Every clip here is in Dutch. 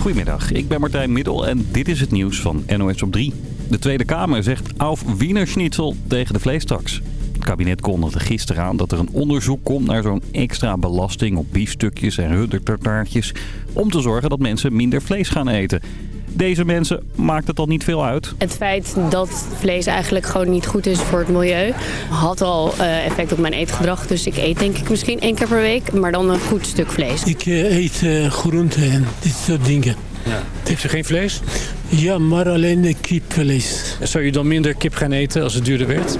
Goedemiddag, ik ben Martijn Middel en dit is het nieuws van NOS op 3. De Tweede Kamer zegt auf Wienerschnitzel tegen de vleestaks. Het kabinet kondigde gisteren aan dat er een onderzoek komt naar zo'n extra belasting op biefstukjes en ruddertartaartjes... om te zorgen dat mensen minder vlees gaan eten. Deze mensen maakt het al niet veel uit. Het feit dat vlees eigenlijk gewoon niet goed is voor het milieu... had al uh, effect op mijn eetgedrag. Dus ik eet denk ik misschien één keer per week, maar dan een goed stuk vlees. Ik uh, eet uh, groenten en dit soort dingen. Ja. Eet je geen vlees? Ja, maar alleen kipvlees. Zou je dan minder kip gaan eten als het duurder werd?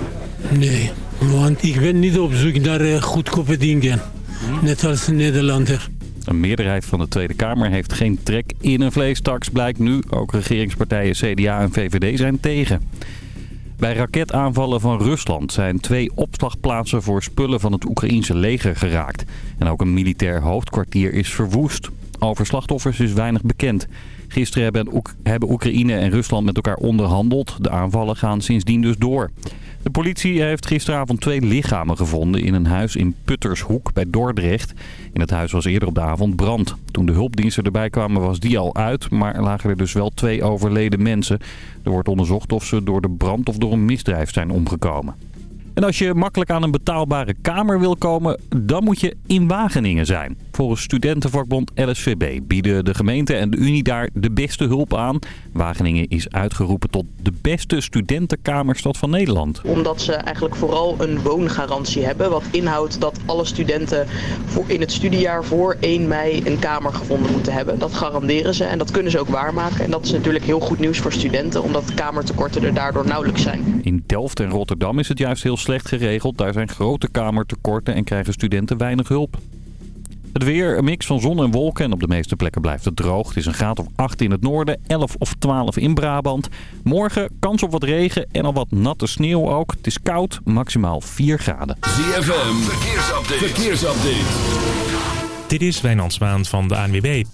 Nee, want ik ben niet op zoek naar goedkope dingen. Net als een Nederlander. Een meerderheid van de Tweede Kamer heeft geen trek in een vleestaks, blijkt nu. Ook regeringspartijen CDA en VVD zijn tegen. Bij raketaanvallen van Rusland zijn twee opslagplaatsen voor spullen van het Oekraïense leger geraakt. En ook een militair hoofdkwartier is verwoest. Over slachtoffers is weinig bekend. Gisteren hebben, hebben Oekraïne en Rusland met elkaar onderhandeld. De aanvallen gaan sindsdien dus door. De politie heeft gisteravond twee lichamen gevonden in een huis in Puttershoek bij Dordrecht. In het huis was eerder op de avond brand. Toen de hulpdiensten erbij kwamen was die al uit, maar lagen er dus wel twee overleden mensen. Er wordt onderzocht of ze door de brand of door een misdrijf zijn omgekomen. En als je makkelijk aan een betaalbare kamer wil komen, dan moet je in Wageningen zijn. Volgens studentenvakbond LSVB bieden de gemeente en de Unie daar de beste hulp aan. Wageningen is uitgeroepen tot de beste studentenkamerstad van Nederland. Omdat ze eigenlijk vooral een woongarantie hebben. Wat inhoudt dat alle studenten in het studiejaar voor 1 mei een kamer gevonden moeten hebben. Dat garanderen ze en dat kunnen ze ook waarmaken. En dat is natuurlijk heel goed nieuws voor studenten. Omdat kamertekorten er daardoor nauwelijks zijn. In Delft en Rotterdam is het juist heel slecht geregeld. Daar zijn grote kamertekorten en krijgen studenten weinig hulp. Het weer, een mix van zon en wolken en op de meeste plekken blijft het droog. Het is een graad of 8 in het noorden, 11 of 12 in Brabant. Morgen kans op wat regen en al wat natte sneeuw ook. Het is koud, maximaal 4 graden. ZFM, verkeersupdate. verkeersupdate. Dit is Wijnand Zwaan van de ANWB.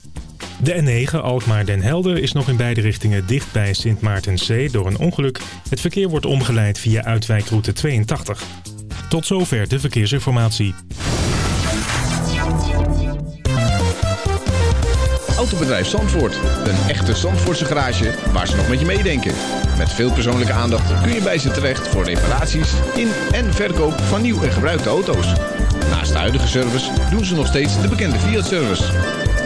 De N9 Alkmaar-Den Helder is nog in beide richtingen dicht bij Sint Maartenzee door een ongeluk. Het verkeer wordt omgeleid via uitwijkroute 82. Tot zover de verkeersinformatie. Autobedrijf Zandvoort. Een echte Zandvoortse garage waar ze nog met je meedenken. Met veel persoonlijke aandacht kun je bij ze terecht voor reparaties in en verkoop van nieuw en gebruikte auto's. Naast de huidige service doen ze nog steeds de bekende Fiat-service.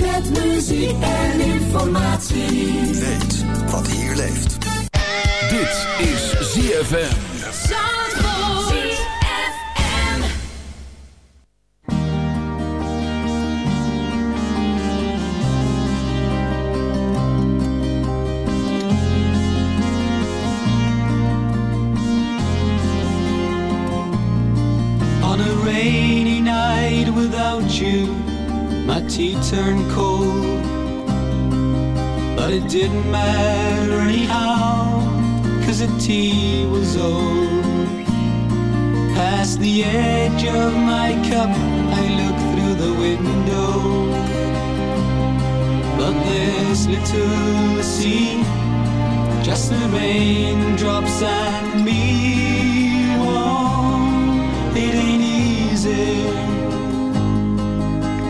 met muziek en informatie. Weet wat hier leeft. Dit is ZFM. On a rainy night without you, my tea turned cold. But it didn't matter anyhow, cause the tea was old. Past the edge of my cup, I look through the window. But there's little sea, just the raindrops and me. Oh, it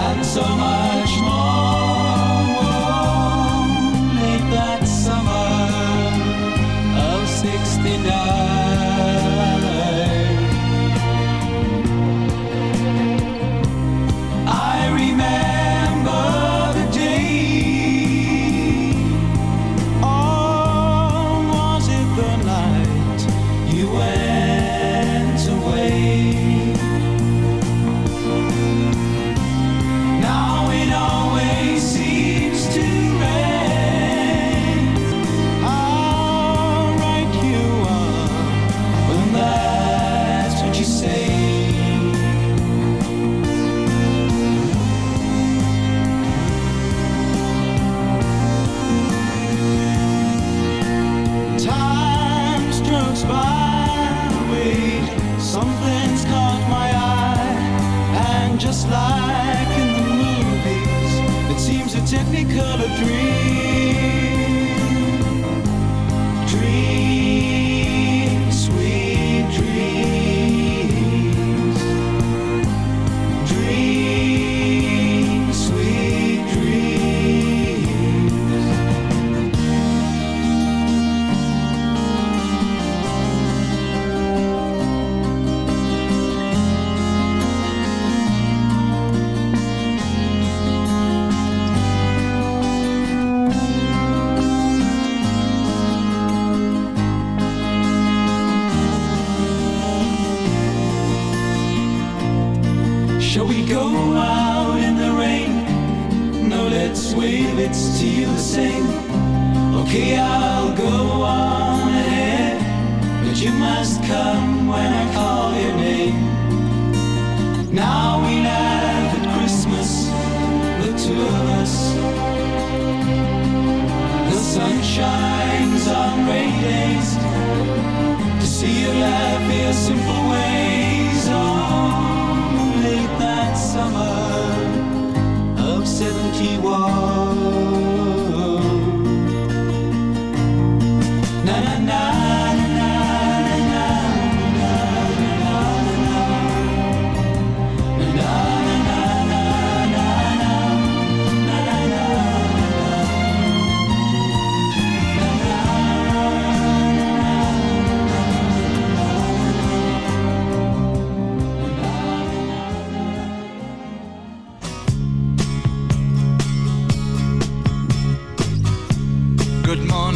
and so much more. Late that summer of '69.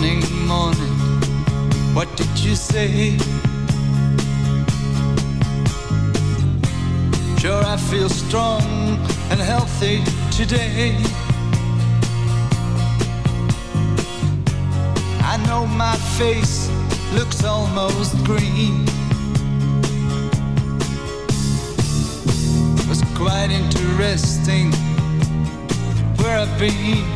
morning, morning, what did you say? Sure, I feel strong and healthy today. I know my face looks almost green. It was quite interesting where I've been.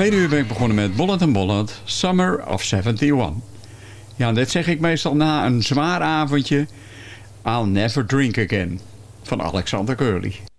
Tweede uur ben ik begonnen met Bollet and Bollet, Summer of 71. Ja, dit zeg ik meestal na een zwaar avondje. I'll Never Drink Again van Alexander Curly.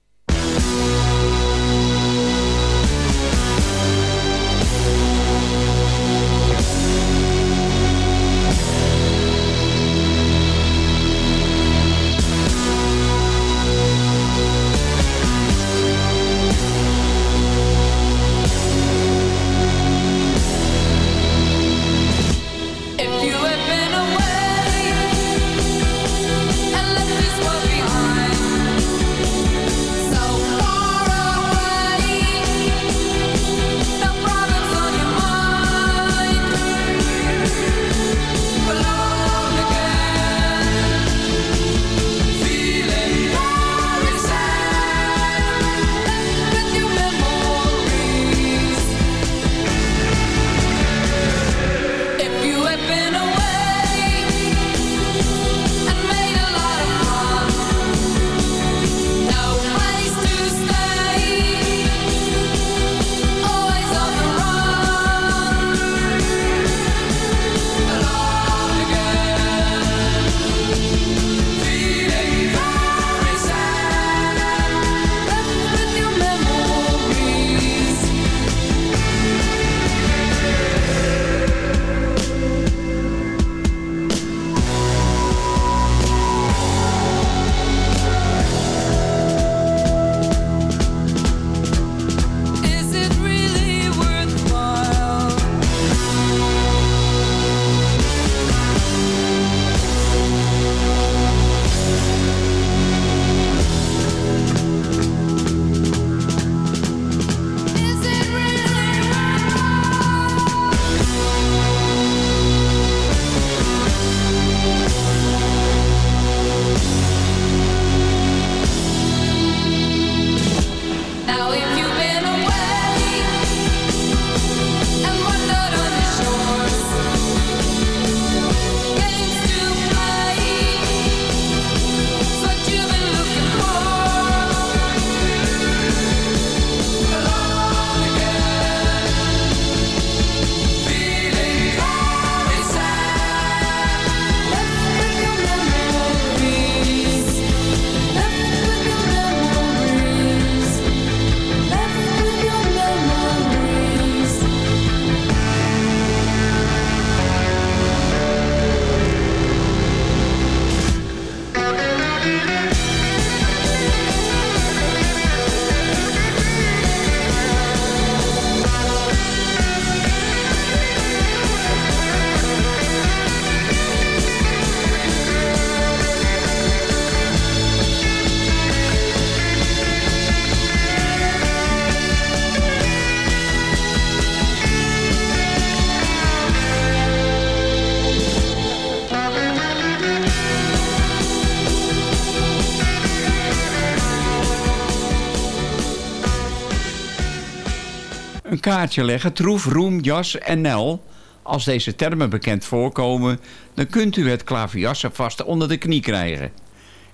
Kaartje leggen, troef, roem, jas en nel. Als deze termen bekend voorkomen, dan kunt u het klaverjassen vast onder de knie krijgen.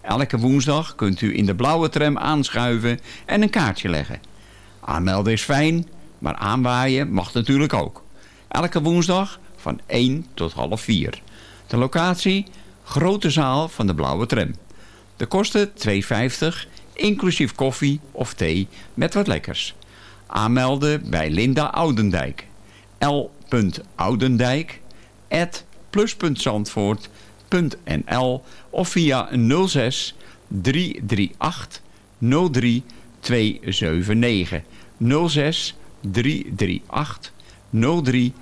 Elke woensdag kunt u in de blauwe tram aanschuiven en een kaartje leggen. Aanmelden is fijn, maar aanwaaien mag natuurlijk ook. Elke woensdag van 1 tot half 4. De locatie, grote zaal van de blauwe tram. De kosten 2,50, inclusief koffie of thee met wat lekkers. Aanmelden bij Linda Oudendijk. l.oudendijk at plus.zandvoort.nl of via 06 338 03 279 06 338 03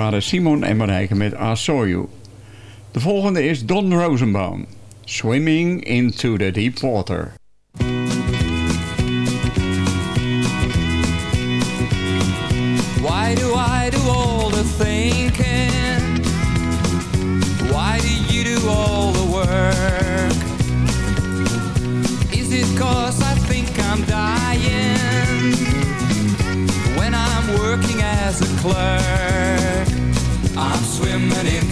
waren Simon en Marijke met I Saw You. De volgende is Don Rosenbaum. Swimming into the Deep Water. Why do I do all the thinking? Why do you do all the work? Is it cause I think I'm dying when I'm working as a clerk?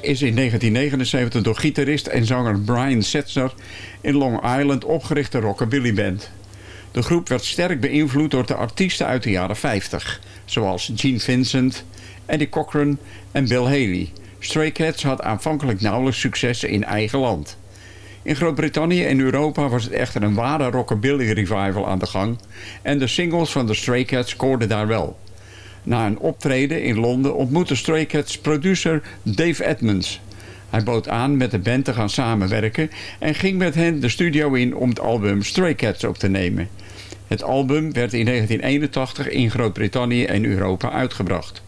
Is in 1979 door gitarist en zanger Brian Setzer in Long Island opgerichte rockabilly band. De groep werd sterk beïnvloed door de artiesten uit de jaren 50, zoals Gene Vincent, Eddie Cochran en Bill Haley. Stray Cats had aanvankelijk nauwelijks succes in eigen land. In Groot-Brittannië en Europa was het echter een ware rockabilly revival aan de gang en de singles van de Stray Cats scoorden daar wel. Na een optreden in Londen ontmoette Stray Cats producer Dave Edmonds. Hij bood aan met de band te gaan samenwerken en ging met hen de studio in om het album Stray Cats op te nemen. Het album werd in 1981 in Groot-Brittannië en Europa uitgebracht.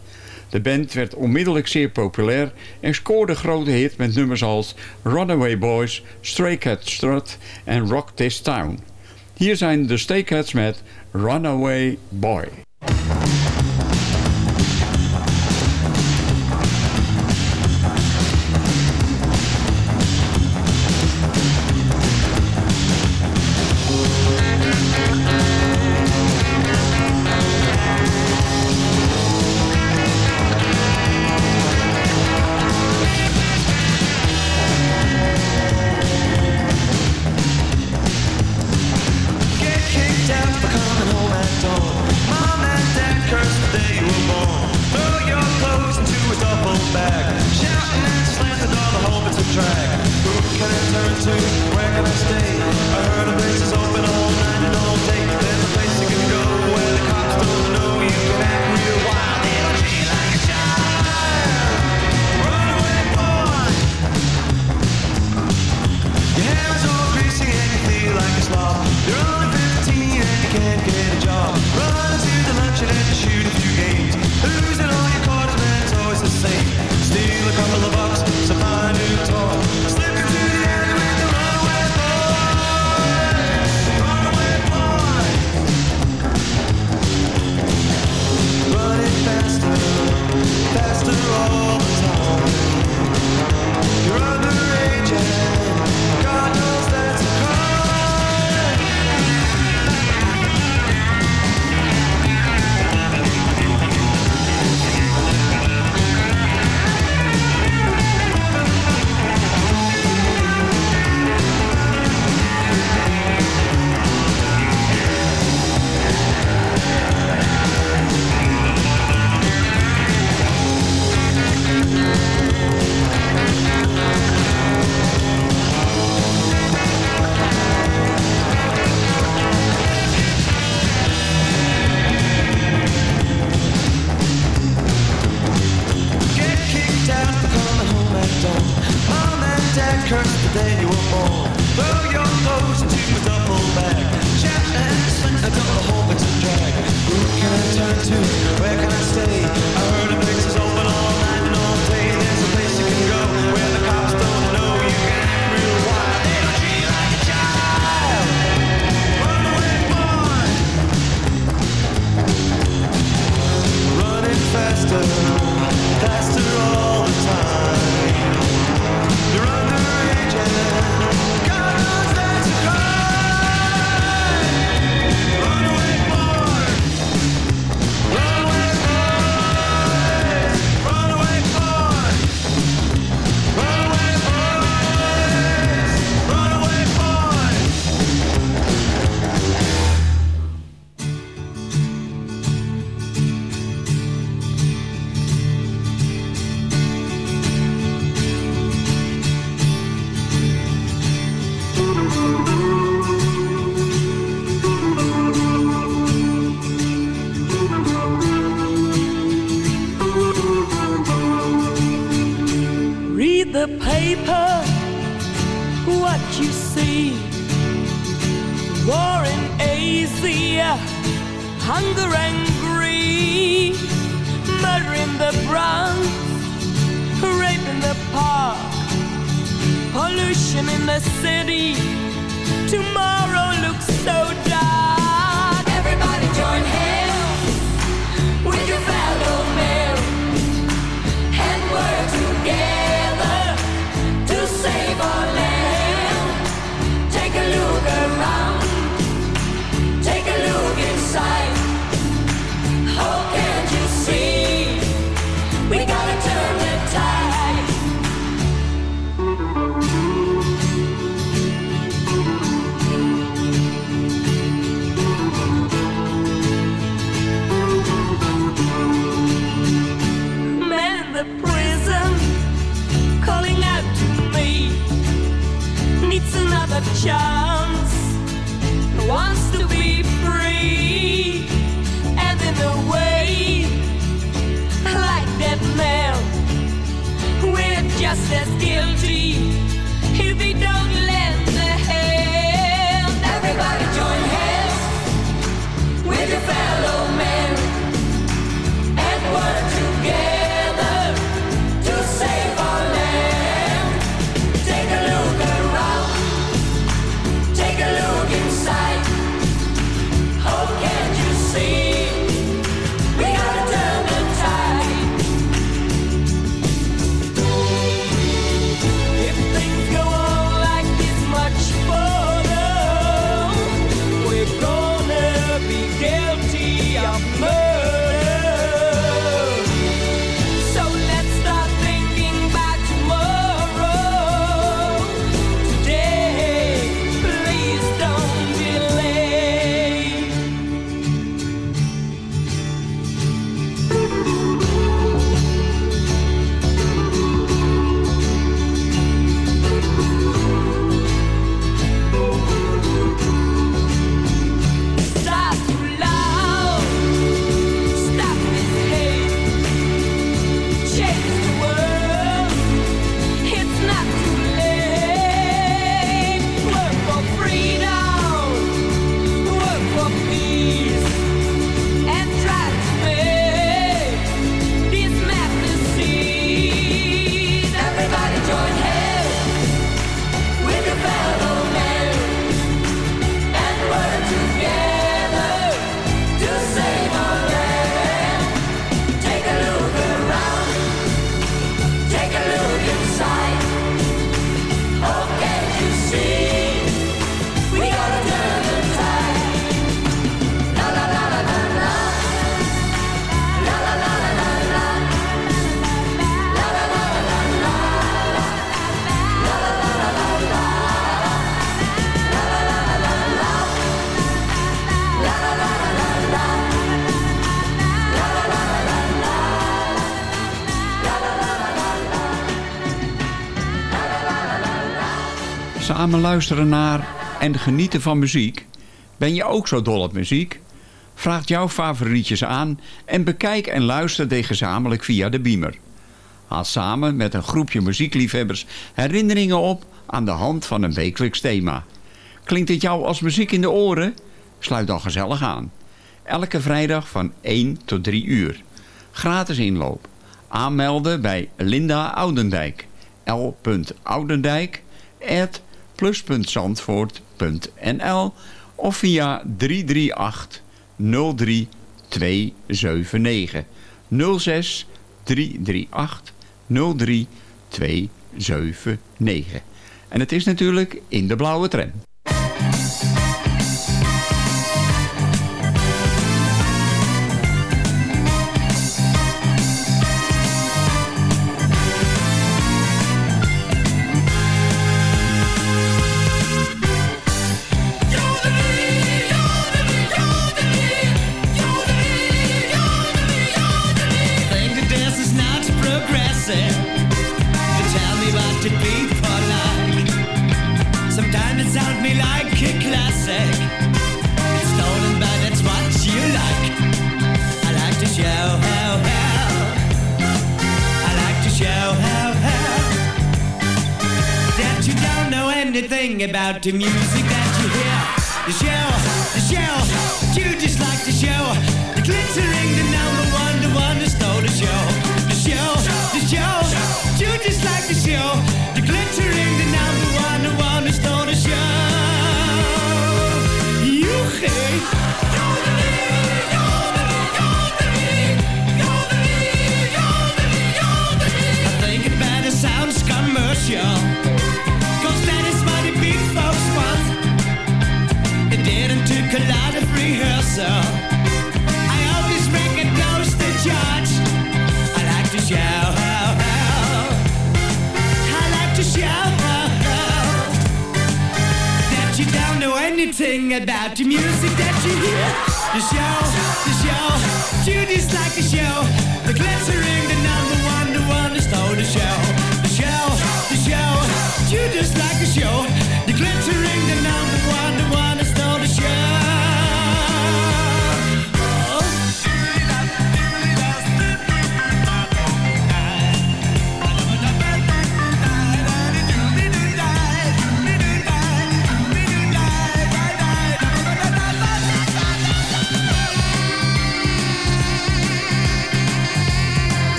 De band werd onmiddellijk zeer populair en scoorde grote hits met nummers als Runaway Boys, Stray Cat Strut en Rock This Town. Hier zijn de Stray Cats met Runaway Boy. a chance, wants to be free, and in a way, like that man, we're just as guilty. luisteren naar en genieten van muziek? Ben je ook zo dol op muziek? Vraag jouw favorietjes aan en bekijk en luister deze gezamenlijk via de Beamer. Haal samen met een groepje muziekliefhebbers herinneringen op aan de hand van een wekelijks thema. Klinkt het jou als muziek in de oren? Sluit dan gezellig aan. Elke vrijdag van 1 tot 3 uur. Gratis inloop. Aanmelden bij Linda Oudendijk. L.Oudendijk at plus.zandvoort.nl of via 338 03 279 06 338 03 279. En het is natuurlijk in de blauwe tram. to music.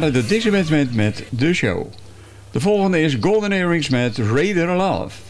de Dixie met, met de show. De volgende is Golden Earrings met Raider Love.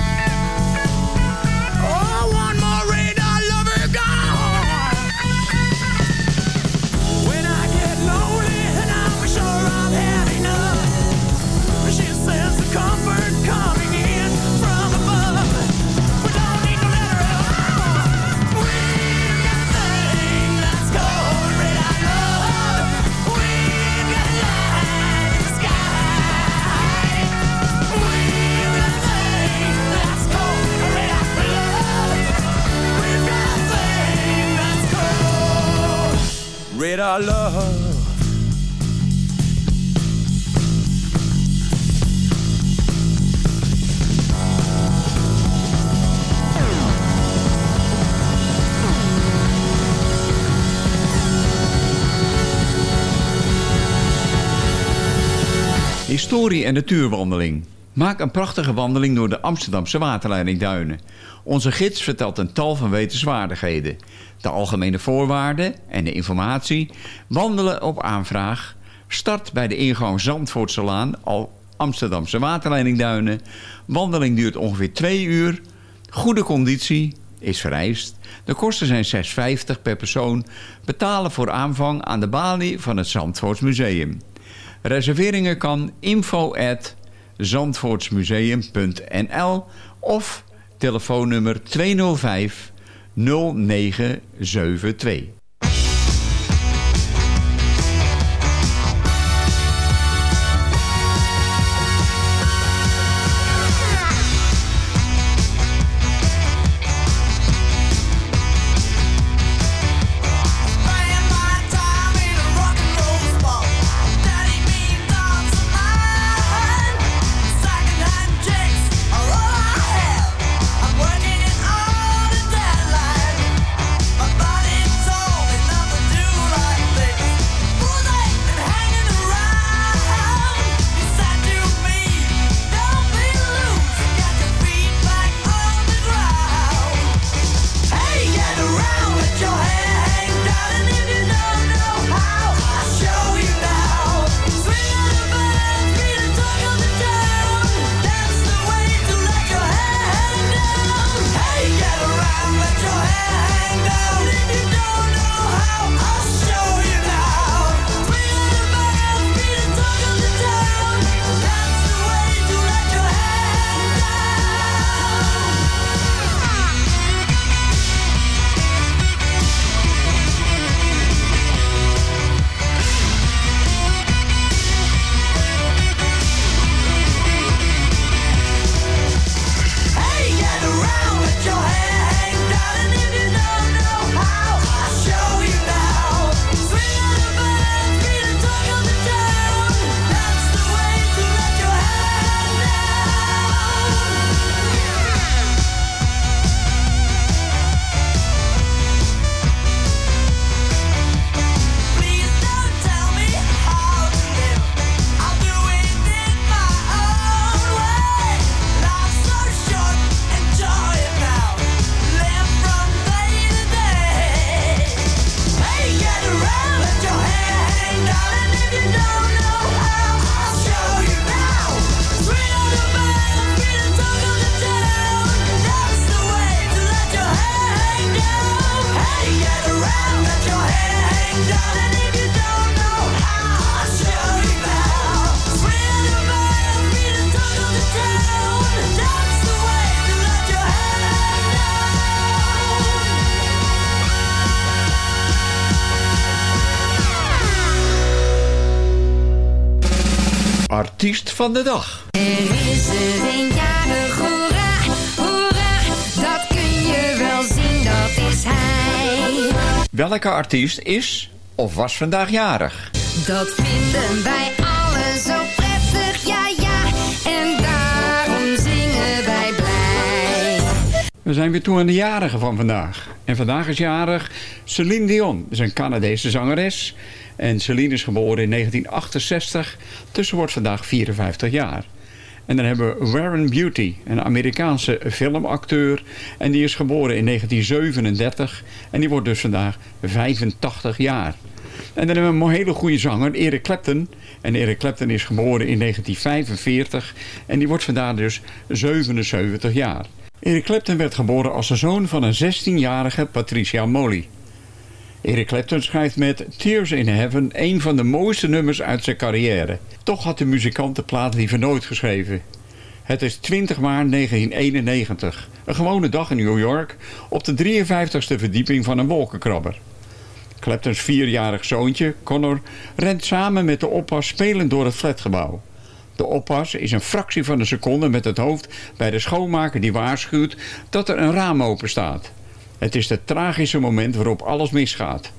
Called radar love. Historie- en natuurwandeling. Maak een prachtige wandeling door de Amsterdamse waterleidingduinen. Onze gids vertelt een tal van wetenswaardigheden. De algemene voorwaarden en de informatie. Wandelen op aanvraag. Start bij de ingang Zandvoortselaan, al Amsterdamse waterleidingduinen. Wandeling duurt ongeveer twee uur. Goede conditie is vereist. De kosten zijn 6,50 per persoon. Betalen voor aanvang aan de balie van het Zandvoortsmuseum. Reserveringen kan info at zandvoortsmuseum.nl of telefoonnummer 205 0972. Van de dag. Er is er een jarig, hoera, hoera, dat kun je wel zien, dat is hij. Welke artiest is of was vandaag jarig? Dat vinden wij allen zo prettig, ja ja, en daarom zingen wij blij. We zijn weer toe aan de jarigen van vandaag. En vandaag is jarig Celine Dion. Is een Canadese zangeres. En Celine is geboren in 1968. Dus ze wordt vandaag 54 jaar. En dan hebben we Warren Beauty, een Amerikaanse filmacteur. En die is geboren in 1937. En die wordt dus vandaag 85 jaar. En dan hebben we een hele goede zanger, Eric Clapton. En Eric Clapton is geboren in 1945. En die wordt vandaag dus 77 jaar. Eric Clapton werd geboren als de zoon van een 16-jarige Patricia Molly. Eric Clapton schrijft met Tears in Heaven een van de mooiste nummers uit zijn carrière. Toch had de muzikant de plaat liever nooit geschreven. Het is 20 maart 1991. Een gewone dag in New York op de 53ste verdieping van een wolkenkrabber. Claptons vierjarig zoontje, Connor, rent samen met de oppas spelend door het flatgebouw. De oppas is een fractie van een seconde met het hoofd bij de schoonmaker die waarschuwt dat er een raam open staat. Het is het tragische moment waarop alles misgaat.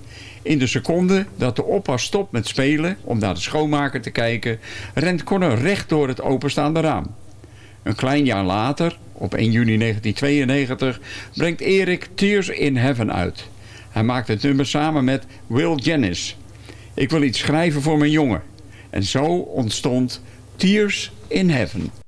In de seconde dat de oppas stopt met spelen om naar de schoonmaker te kijken, rent Connor recht door het openstaande raam. Een klein jaar later, op 1 juni 1992, brengt Erik Tears in Heaven uit. Hij maakt het nummer samen met Will Janis. Ik wil iets schrijven voor mijn jongen. En zo ontstond Tears in Heaven.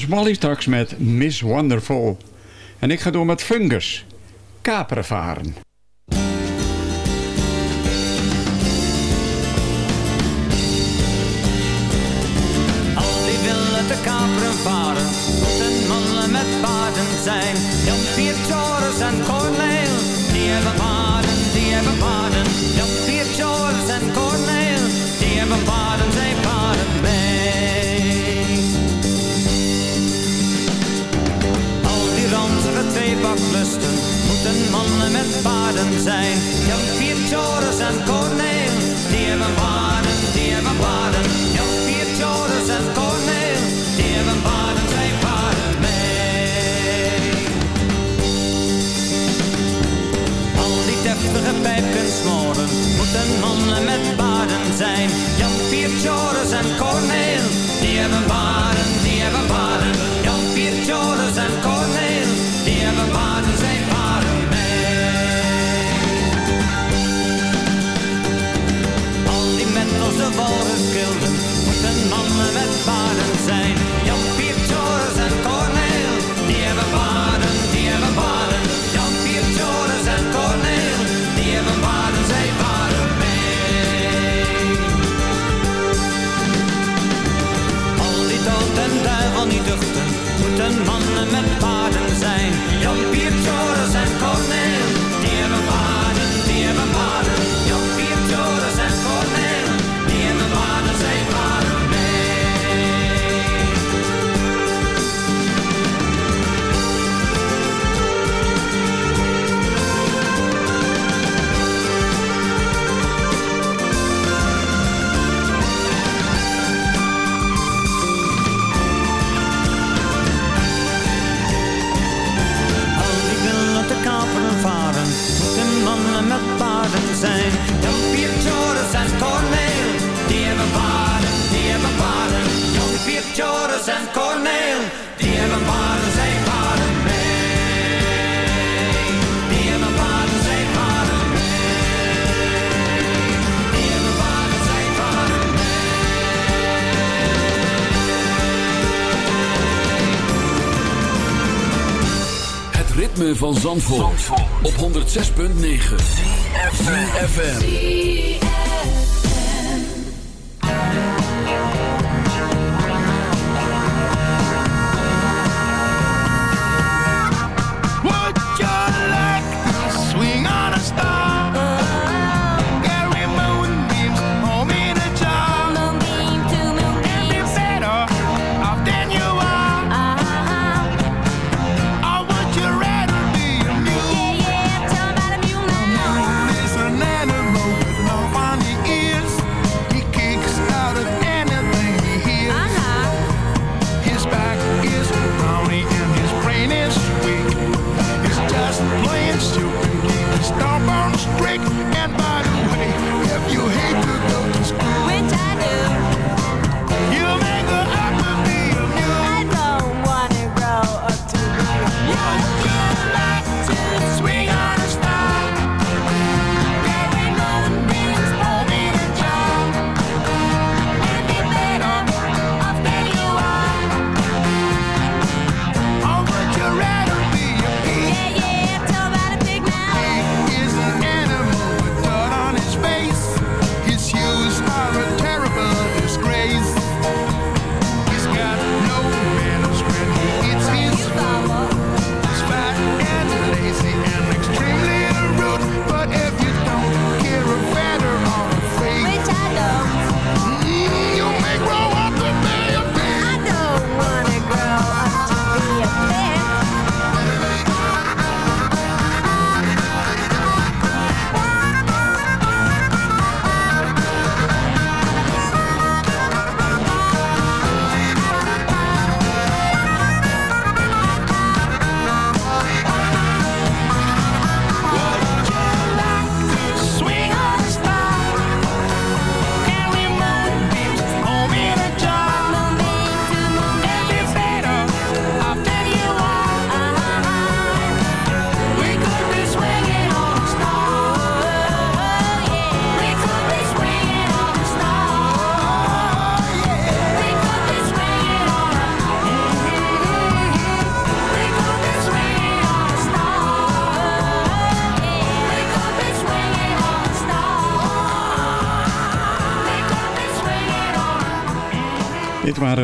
was Molly straks met Miss Wonderful. En ik ga door met Fungus. Kaperen varen. Al die willen te kaperen varen. Boten mannen met paarden zijn. Jan torens en lusten moeten mannen met paarden zijn. Jan Pier, Joris en Corneel, die hebben paarden, die hebben paarden. Jan Pier, Joris en Corneel, die hebben paarden, zijn paarden mee. Al die deftige pijpkensmoren moeten mannen met paarden zijn. Jan Pier, Joris en Corneel, die hebben paarden. Don't be a Joris en Corneel, die hebben paarden, zij paarden mee. Die hebben paarden, zij paarden mee. Die hebben paarden, zij paarden mee. Het ritme van Zandvoort, Zandvoort. op 106.9. FM.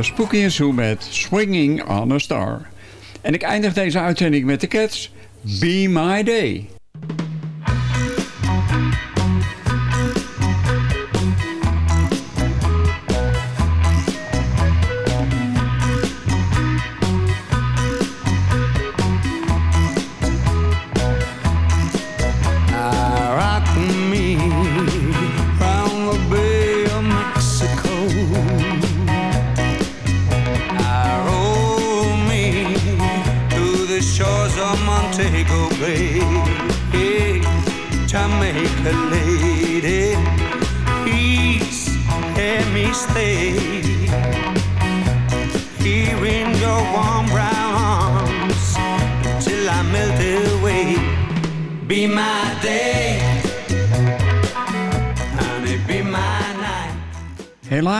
Spooky en Sue met Swinging on a Star. En ik eindig deze uitzending met de Cats, Be My Day.